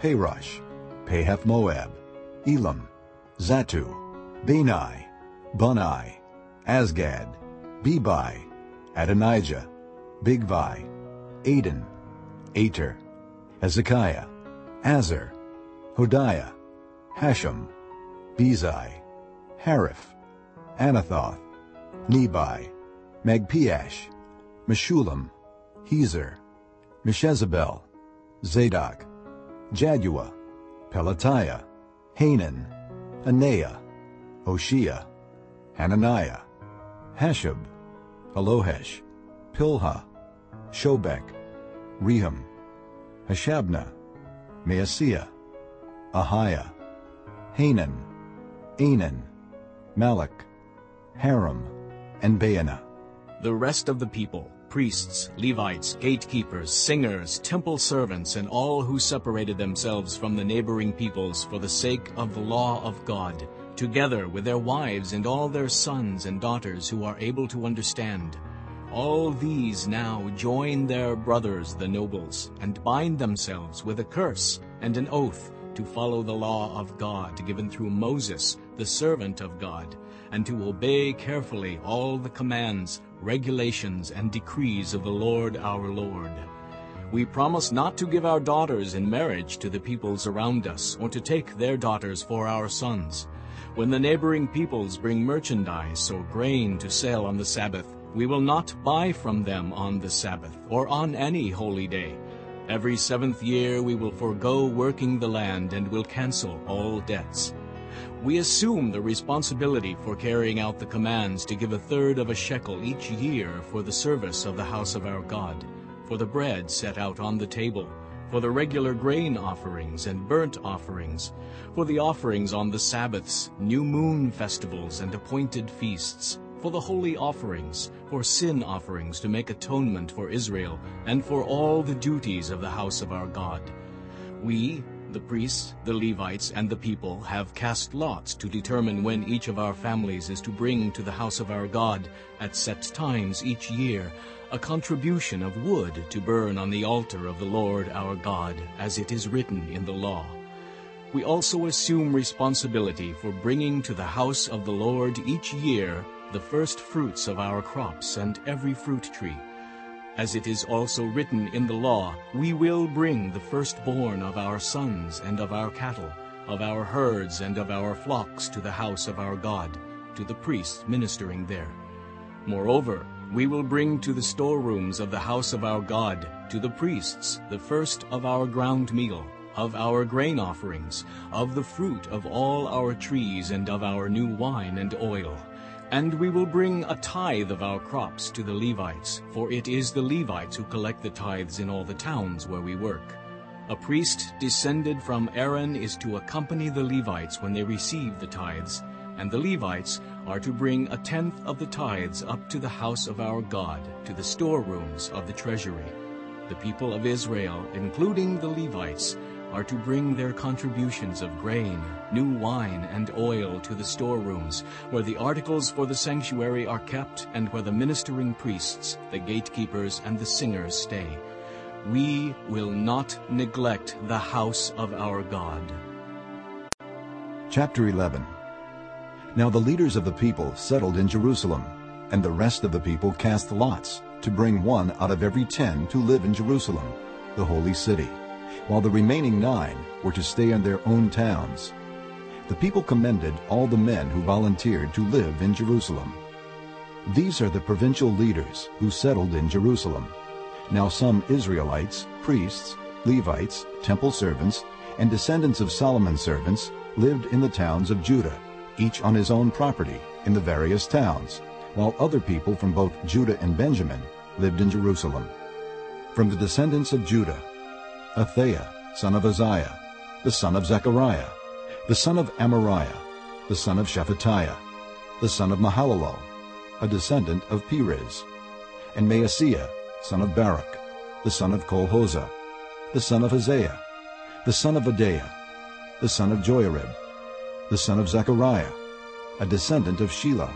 Parosh, Pahath-Moab, Elam, Zattu, Bani, Bunni, Azgad, Bebai, Adonijah, Bigvai, Adin, Ater, Hezekiah, Azzur, Hodiah, Hashum, Bezai, Hariph, Anathoth, Nebai, Magpiash, Meshullam, Hezir, Meshezabel, Zadok, Jaddua, Pelatiah, Hanan, Anaiah, Hoshea, Hananiah, Hasshub, Hallohesh, Pilha, Shobek, Rehum, Hashabna, Maaseiah, Ahiah, Hanan, Anan, Malluk, Harim, and Baanah. The rest of the people, priests, Levites, gatekeepers, singers, temple servants, and all who separated themselves from the neighboring peoples for the sake of the law of God, together with their wives and all their sons and daughters who are able to understand, all these now join their brothers the nobles, and bind themselves with a curse and an oath to follow the law of God given through Moses, the servant of God, and to obey carefully all the commands, regulations, and decrees of the Lord our Lord. We promise not to give our daughters in marriage to the peoples around us, or to take their daughters for our sons. When the neighboring peoples bring merchandise or grain to sell on the Sabbath, we will not buy from them on the Sabbath or on any holy day. Every seventh year we will forego working the land and will cancel all debts. We assume the responsibility for carrying out the commands to give a third of a shekel each year for the service of the house of our God, for the bread set out on the table, for the regular grain offerings and burnt offerings, for the offerings on the Sabbaths, new moon festivals, and appointed feasts, for the holy offerings, for sin offerings to make atonement for Israel, and for all the duties of the house of our God. We, the priests, the Levites, and the people have cast lots to determine when each of our families is to bring to the house of our God at set times each year a contribution of wood to burn on the altar of the Lord our God, as it is written in the law. We also assume responsibility for bringing to the house of the Lord each year the first fruits of our crops and every fruit tree. As it is also written in the law, we will bring the firstborn of our sons and of our cattle, of our herds and of our flocks to the house of our God, to the priests ministering there. Moreover, we will bring to the storerooms of the house of our God, to the priests, the first of our ground meal, of our grain offerings, of the fruit of all our trees, and of our new wine and oil. And we will bring a tithe of our crops to the Levites, for it is the Levites who collect the tithes in all the towns where we work. A priest descended from Aaron is to accompany the Levites when they receive the tithes, and the Levites are to bring a tenth of the tithes up to the house of our God, to the storerooms of the treasury. The people of Israel, including the Levites, are to bring their contributions of grain, new wine, and oil to the storerooms, where the articles for the sanctuary are kept and where the ministering priests, the gatekeepers, and the singers stay. We will not neglect the house of our God. Chapter 11 Now the leaders of the people settled in Jerusalem, and the rest of the people cast lots to bring one out of every ten to live in Jerusalem, the holy city, while the remaining nine were to stay in their own towns. The people commended all the men who volunteered to live in Jerusalem. These are the provincial leaders who settled in Jerusalem. Now some Israelites, priests, Levites, temple servants, and descendants of Solomon's servants lived in the towns of Judah, each on his own property, in the various towns, while other people from both Judah and Benjamin lived in Jerusalem. From the descendants of Judah, Athaiah, son of Uzziah, the son of Zechariah, the son of Amariah, the son of Shephatiah, the son of Mahalalel, a descendant of Perez, and Maaseiah, son of Baruch, the son of Colhozeh, the son of Hazaiah, the son of Adaiah, the son of Joiarib, the son of Zechariah, a descendant of Shelah.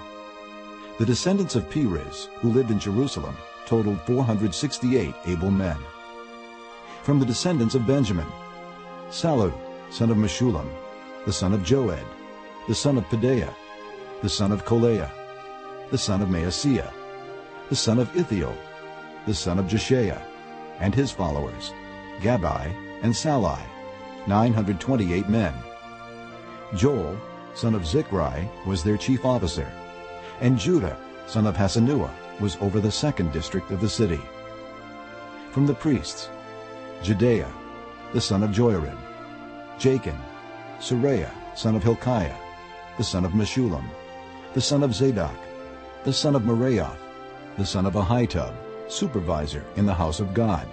The descendants of Perez, who lived in Jerusalem, totaled 468 able men. From the descendants of Benjamin, Sallu, son of Meshullam, the son of Joed, the son of Pedaiah, the son of Kolaiah, the son of Maaseiah, the son of Ithiel, the son of Jeshaiah, and his followers, Gabbai and Sallai, 928 men. Joel, son of Zichri, was their chief officer, and Judah, son of Hassenuah, was over the second district of the city. From the priests, Jedaiah, the son of Joiarib, Jachin, Seraiah, son of Hilkiah, the son of Meshullam, the son of Zadok, the son of Meraioth, the son of Ahitub, supervisor in the house of God,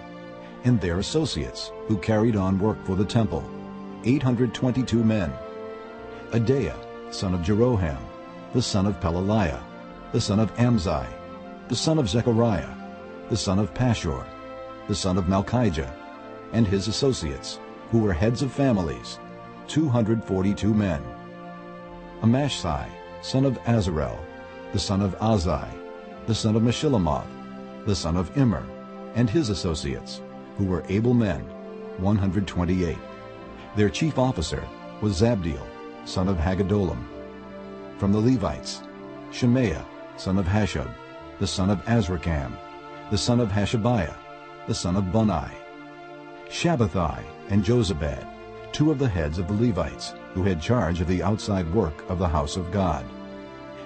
and their associates, who carried on work for the temple, 822 men. Adaiah, son of Jeroham, the son of Pelaliah, the son of Amzi, the son of Zechariah, the son of Pashhur, the son of Malkijah, and his associates, who were heads of families, 242 men. Amashsai, son of Azarel, the son of Azai, the son of Meshillemoth, the son of Immer, and his associates, who were able men, 128. Their chief officer was Zabdiel, son of Haggedolim. From the Levites, Shemaiah, son of Hasshub, the son of Azrikam, the son of Hashabiah, the son of Bunai. Shabbethai and Jozabad, two of the heads of the Levites, who had charge of the outside work of the house of God.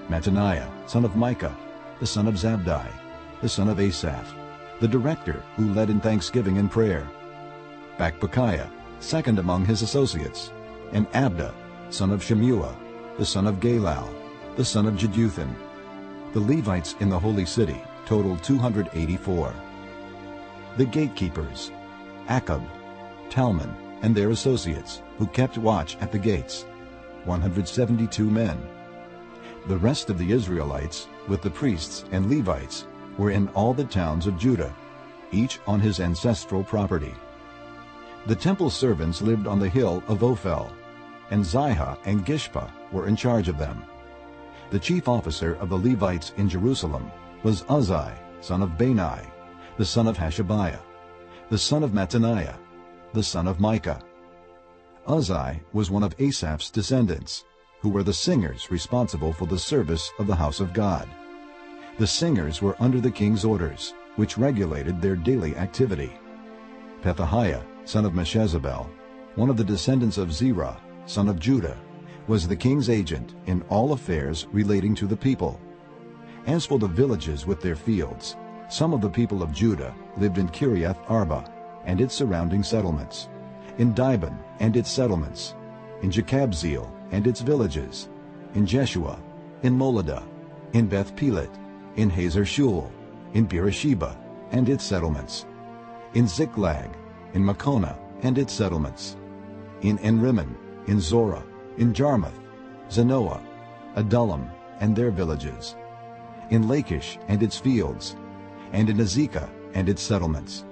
Mattaniah, son of Micah, the son of Zabdi, the son of Asaph, the director who led in thanksgiving and prayer. Bakbukiah, second among his associates, and Abda, son of Shammua, the son of Galal, the son of Jeduthun. The Levites in the holy city totaled 284. The gatekeepers, Akkub, Talmon, and their associates, who kept watch at the gates, 172 men. The rest of the Israelites, with the priests and Levites, were in all the towns of Judah, each on his ancestral property. The temple servants lived on the hill of Ophel, and Ziha and Gishpa were in charge of them. The chief officer of the Levites in Jerusalem was Uzzi, son of Bani, the son of Hashabiah, the son of Mattaniah, the son of Micah. Uzzi was one of Asaph's descendants, who were the singers responsible for the service of the house of God. The singers were under the king's orders, which regulated their daily activity. Pethahiah, son of Meshezabel, one of the descendants of Zerah, son of Judah, was the king's agent in all affairs relating to the people. As for the villages with their fields, some of the people of Judah lived in Kiriath Arba and its surrounding settlements, in Dibon and its settlements, in Jekabzeel and its villages, in Jeshua, in Molada, in Beth Pelet, in Hazar Shual, in Beersheba and its settlements, in Ziklag, in Mekonah and its settlements, in Enrimmon, in Zorah, in Jarmuth, Zanoah, Adullam and their villages, in Lachish and its fields, and in Azekah and its settlements.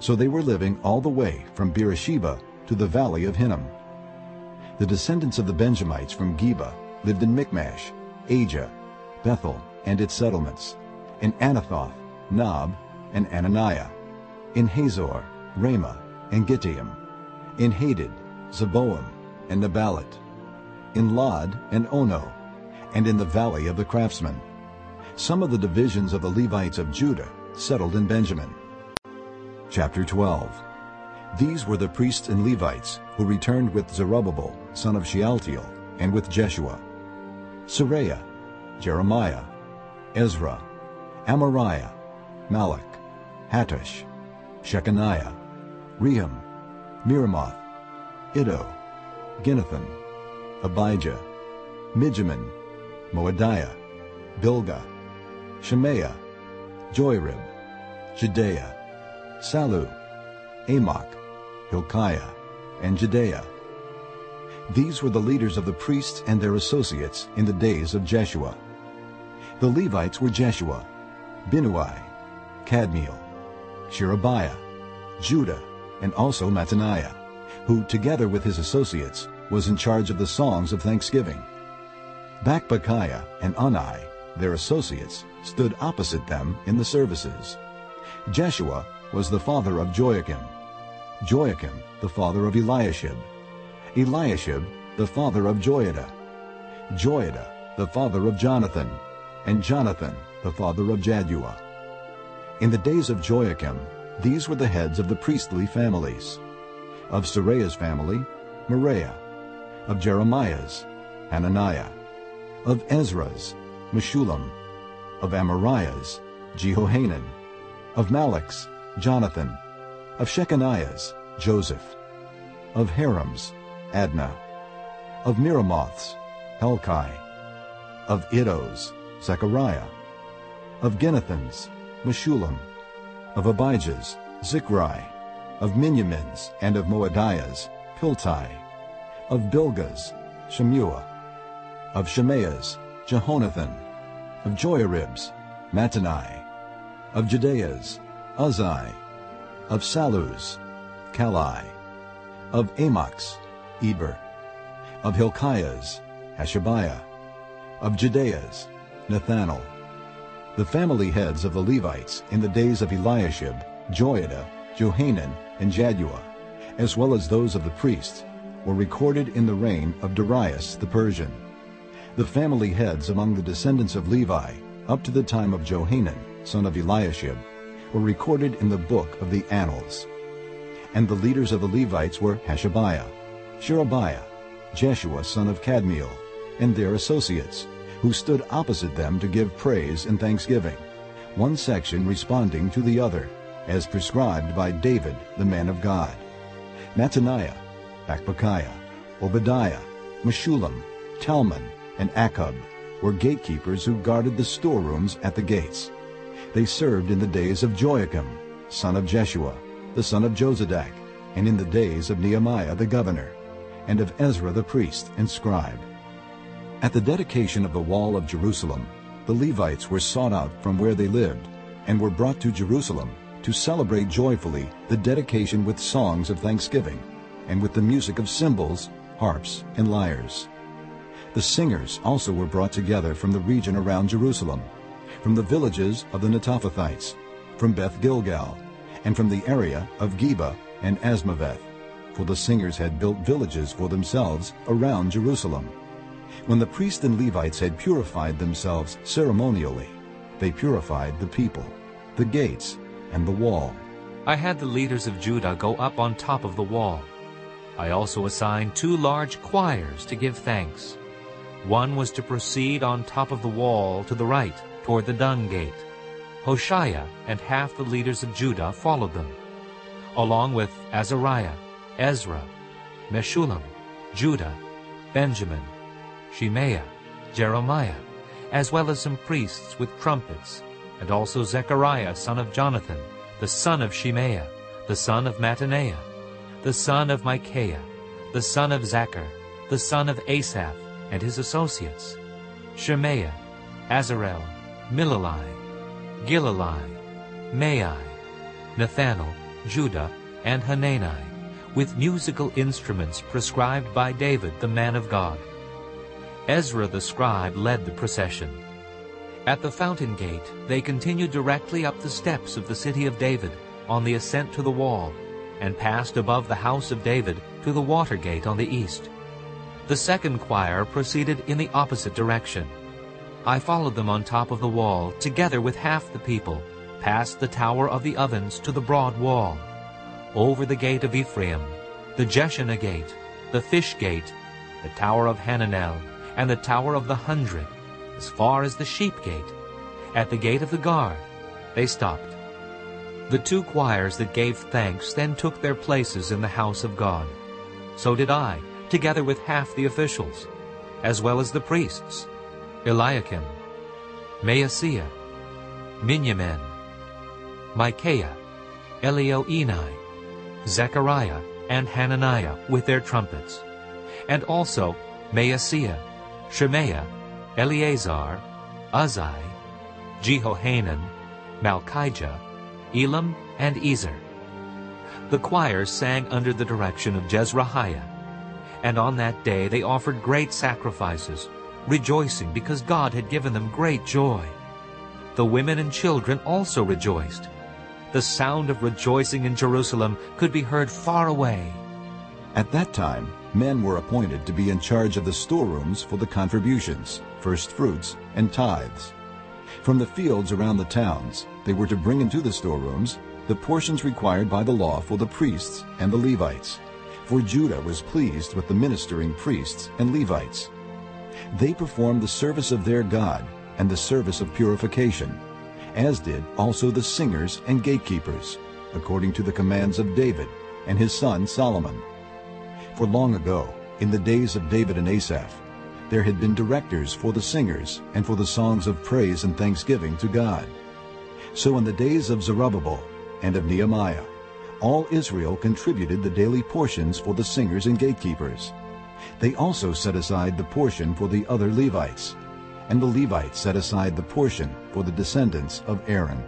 So they were living all the way from Beersheba to the valley of Hinnom. The descendants of the Benjamites from Geba lived in Michmash, Aja, Bethel, and its settlements, in Anathoth, Nob, and Ananiah, in Hazor, Ramah, and Gittaim, in Hadid, Zeboim, and Neballat, in Lod and Ono, and in the valley of the craftsmen. Some of the divisions of the Levites of Judah settled in Benjamin. Chapter 12 These were the priests and Levites who returned with Zerubbabel, son of Shealtiel, and with Jeshua. Seraiah, Jeremiah, Ezra, Amariah, Malluk, Hattush, Shechaniah, Rehum, Meremoth, Iddo, Ginnethon, Abijah, Mijamin, Moadiah, Bilgah, Shemaiah, Joiarib, Jedaiah, Sallu, Amok, Hilkiah, and Jedaiah. These were the leaders of the priests and their associates in the days of Jeshua. The Levites were Jeshua, Binnui, Kadmiel, Sherebiah, Judah, and also Mattaniah, who, together with his associates, was in charge of the songs of thanksgiving. Bakbukiah and Unni, their associates, stood opposite them in the services. Jeshua was the father of Joiakim, Joiakim the father of Eliashib, Eliashib the father of Joiada, Joiada the father of Jonathan, and Jonathan the father of Jaddua. In the days of Joiakim, these were the heads of the priestly families. Of Seraiah's family, Meraiah. Of Jeremiah's, Hananiah. Of Ezra's, Meshullam. Of Amariah's, Jehohanan. Of Malluk's, Jonathan. Of Shechaniah's, Joseph. Of Harim's, Adnah. Of Meremoth's, Helkai. Of Iddo's, Zechariah. Of Ginnethon's, Meshullam. Of Abijah's, Zichri. Of Miniamin's and of Moadiah's, Piltai. Of Bilgah's, Shammua. Of Shemaiah's, Jehonathan. Of Joiarib's, Mattenai. Of Jedaiah's, Uzzi. Of Sallu's, Kallai. Of Amok's, Eber. Of Hilkiah's, Hashabiah. Of Jedaiah's, Nethanel. The family heads of the Levites in the days of Eliashib, Joiada, Johanan, and Jaddua, as well as those of the priests, were recorded in the reign of Darius the Persian. The family heads among the descendants of Levi, up to the time of Johanan, son of Eliashib, were recorded in the book of the Annals. And the leaders of the Levites were Hashabiah, Sherebiah, Jeshua son of Kadmiel, and their associates, who stood opposite them to give praise and thanksgiving, one section responding to the other, as prescribed by David, the man of God. Mattaniah, Bakbukiah, Obadiah, Meshullam, Talmon, and Akkub were gatekeepers who guarded the storerooms at the gates. They served in the days of Joiakim, son of Jeshua, the son of Jozadak, and in the days of Nehemiah the governor, and of Ezra the priest and scribe. At the dedication of the wall of Jerusalem, the Levites were sought out from where they lived and were brought to Jerusalem to celebrate joyfully the dedication with songs of thanksgiving and with the music of cymbals, harps, and lyres. The singers also were brought together from the region around Jerusalem, from the villages of the Netophathites, from Beth Gilgal, and from the area of Geba and Azmaveth, for the singers had built villages for themselves around Jerusalem. When the priests and Levites had purified themselves ceremonially, they purified the people, the gates, and the wall. I had the leaders of Judah go up on top of the wall. I also assigned two large choirs to give thanks. One was to proceed on top of the wall to the right, toward the dung gate. Hoshea and half the leaders of Judah followed them, along with Azariah, Ezra, Meshullam, Judah, Benjamin, Shemaiah, Jeremiah, as well as some priests with trumpets, and also Zechariah son of Jonathan, the son of Shemaiah, the son of Mattaniah, the son of Micaiah, the son of Zakkur, the son of Asaph, and his associates, Shemaiah, Azarel, Milalai, Gilalai, Maai, Nethanel, Judah, and Hanani, with musical instruments prescribed by David, the man of God. Ezra the scribe led the procession. At the fountain gate, they continued directly up the steps of the city of David on the ascent to the wall, and passed above the house of David to the water gate on the east. The second choir proceeded in the opposite direction. I followed them on top of the wall, together with half the people, past the tower of the ovens to the broad wall, over the gate of Ephraim, the Jeshanah gate, the fish gate, the tower of Hananel, and the tower of the hundred, as far as the sheep gate. At the gate of the guard, they stopped. The two choirs that gave thanks then took their places in the house of God. So did I, together with half the officials, as well as the priests, Eliakim, Maaseiah, Miniamin, Micaiah, Elioenai, Zechariah, and Hananiah with their trumpets, and also Maaseiah, Shemaiah, Eleazar, Uzzi, Jehohanan, Malkijah, Elam, and Ezer. The choirs sang under the direction of Jezrahiah. And on that day they offered great sacrifices, rejoicing because God had given them great joy. The women and children also rejoiced. The sound of rejoicing in Jerusalem could be heard far away. At that time, men were appointed to be in charge of the storerooms for the contributions, first fruits, and tithes. From the fields around the towns, they were to bring into the storerooms the portions required by the law for the priests and the Levites. For Judah was pleased with the ministering priests and Levites. They performed the service of their God and the service of purification, as did also the singers and gatekeepers, according to the commands of David and his son Solomon. For long ago, in the days of David and Asaph, there had been directors for the singers and for the songs of praise and thanksgiving to God. So in the days of Zerubbabel and of Nehemiah, all Israel contributed the daily portions for the singers and gatekeepers. They also set aside the portion for the other Levites, and the Levites set aside the portion for the descendants of Aaron.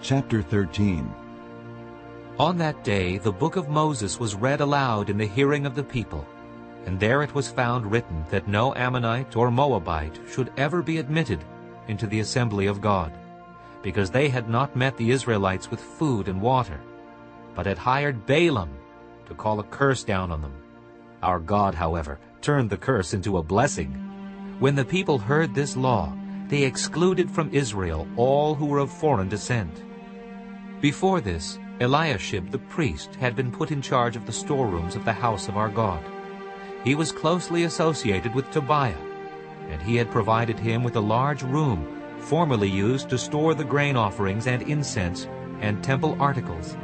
Chapter 13 On that day the book of Moses was read aloud in the hearing of the people, and there it was found written that no Ammonite or Moabite should ever be admitted into the assembly of God, because they had not met the Israelites with food and water, but had hired Balaam to call a curse down on them. Our God, however, turned the curse into a blessing. When the people heard this law, they excluded from Israel all who were of foreign descent. Before this, Eliashib the priest had been put in charge of the storerooms of the house of our God. He was closely associated with Tobiah, and he had provided him with a large room formerly used to store the grain offerings and incense and temple articles,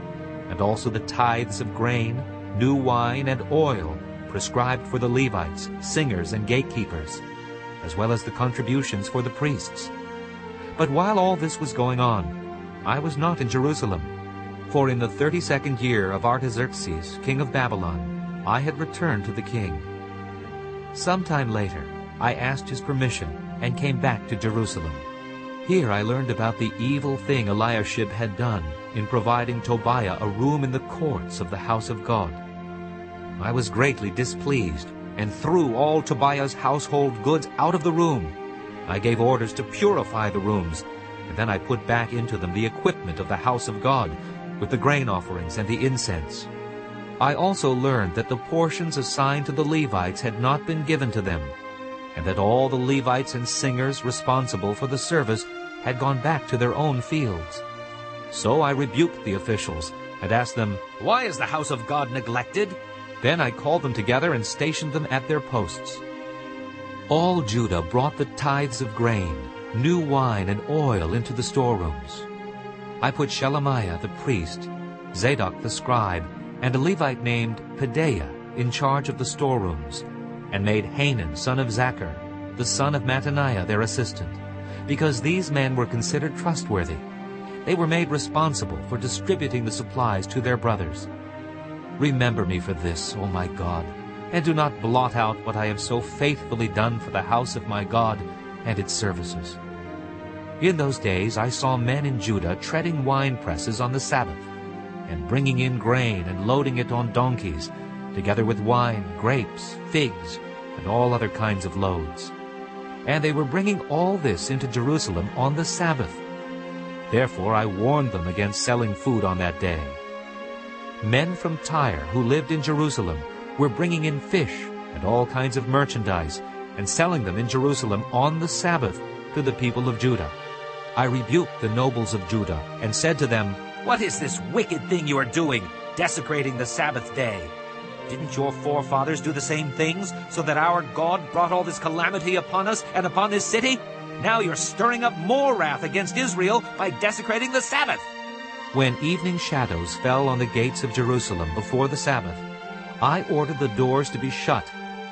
and also the tithes of grain, new wine, and oil prescribed for the Levites, singers, and gatekeepers, as well as the contributions for the priests. But while all this was going on, I was not in Jerusalem, for in the thirty-second year of Artaxerxes, king of Babylon, I had returned to the king. Sometime later, I asked his permission and came back to Jerusalem. Here I learned about the evil thing Eliashib had done in providing Tobiah a room in the courts of the house of God. I was greatly displeased and threw all Tobiah's household goods out of the room. I gave orders to purify the rooms, and then I put back into them the equipment of the house of God, with the grain offerings and the incense. I also learned that the portions assigned to the Levites had not been given to them, and that all the Levites and singers responsible for the service had gone back to their own fields. So I rebuked the officials and asked them, Why is the house of God neglected? Then I called them together and stationed them at their posts. All Judah brought the tithes of grain, new wine, and oil into the storerooms. I put Shelemiah the priest, Zadok the scribe, and a Levite named Pedaiah in charge of the storerooms, and made Hanan son of Zakkur, the son of Mattaniah their assistant, because these men were considered trustworthy. They were made responsible for distributing the supplies to their brothers. Remember me for this, O my God, and do not blot out what I have so faithfully done for the house of my God and its services. In those days I saw men in Judah treading wine presses on the Sabbath, and bringing in grain and loading it on donkeys, together with wine, grapes, figs, and all other kinds of loads. And they were bringing all this into Jerusalem on the Sabbath. Therefore I warned them against selling food on that day. Men from Tyre who lived in Jerusalem were bringing in fish and all kinds of merchandise and selling them in Jerusalem on the Sabbath to the people of Judah. I rebuked the nobles of Judah and said to them, What is this wicked thing you are doing, desecrating the Sabbath day? Didn't your forefathers do the same things, so that our God brought all this calamity upon us and upon this city? Now you're stirring up more wrath against Israel by desecrating the Sabbath. When evening shadows fell on the gates of Jerusalem before the Sabbath, I ordered the doors to be shut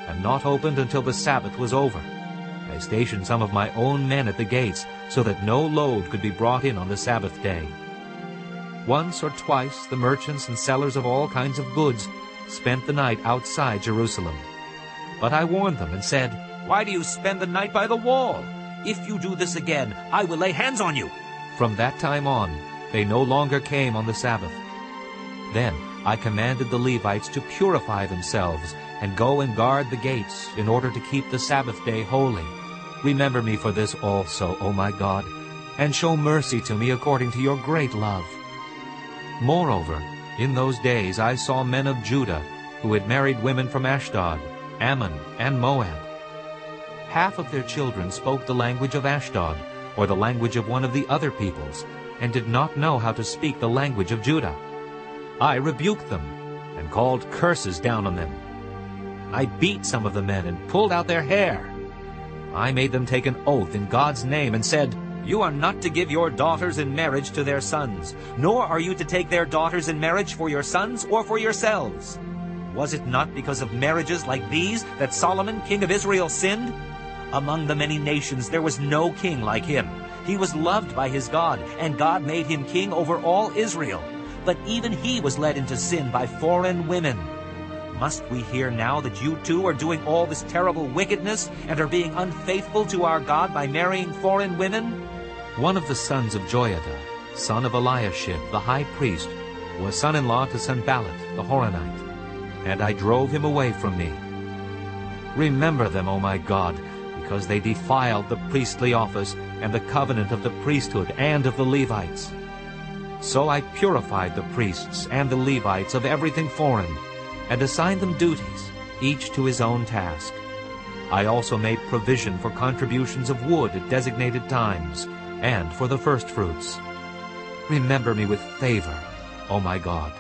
and not opened until the Sabbath was over. I stationed some of my own men at the gates, so that no load could be brought in on the Sabbath day. Once or twice the merchants and sellers of all kinds of goods spent the night outside Jerusalem. But I warned them and said, Why do you spend the night by the wall? If you do this again, I will lay hands on you. From that time on, they no longer came on the Sabbath. Then I commanded the Levites to purify themselves and go and guard the gates in order to keep the Sabbath day holy. Remember me for this also, O my God, and show mercy to me according to your great love. Moreover, in those days I saw men of Judah who had married women from Ashdod, Ammon, and Moab. Half of their children spoke the language of Ashdod, or the language of one of the other peoples, and did not know how to speak the language of Judah. I rebuked them, and called curses down on them. I beat some of the men and pulled out their hair. I made them take an oath in God's name and said, You are not to give your daughters in marriage to their sons, nor are you to take their daughters in marriage for your sons or for yourselves. Was it not because of marriages like these that Solomon, king of Israel, sinned? Among the many nations there was no king like him. He was loved by his God, and God made him king over all Israel. But even he was led into sin by foreign women. Must we hear now that you too are doing all this terrible wickedness and are being unfaithful to our God by marrying foreign women? One of the sons of Joiada, son of Eliashib, the high priest, was son-in-law to Sanballat the Horonite, and I drove him away from me. Remember them, O my God, because they defiled the priestly office and the covenant of the priesthood and of the Levites. So I purified the priests and the Levites of everything foreign, and assigned them duties, each to his own task. I also made provision for contributions of wood at designated times, and for the firstfruits. Remember me with favor, O my God.